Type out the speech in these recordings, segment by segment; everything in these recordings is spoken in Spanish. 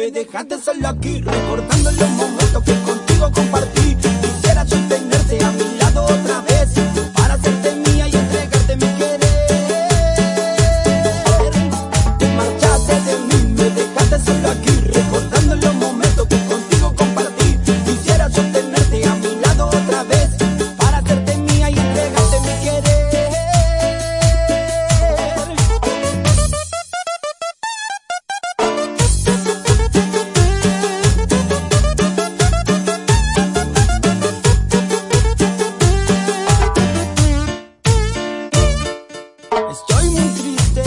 me dejaste solo aquí, recordando los momentos que contigo compartí. Estoy muy triste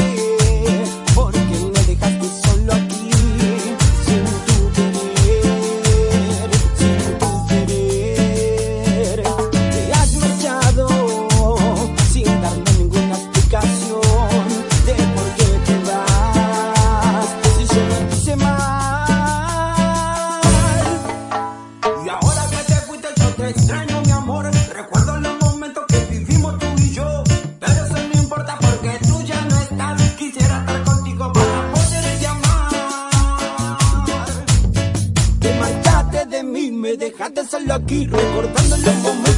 porque me dejaste solo aquí, sin tu querer, sin tu querer. Te has marchado sin darme ninguna explicación de por qué te vas, si yo no hice mal. Y ahora que te fuiste yo te extraño mi amor, me dejaste solo aquí, recordando los momentos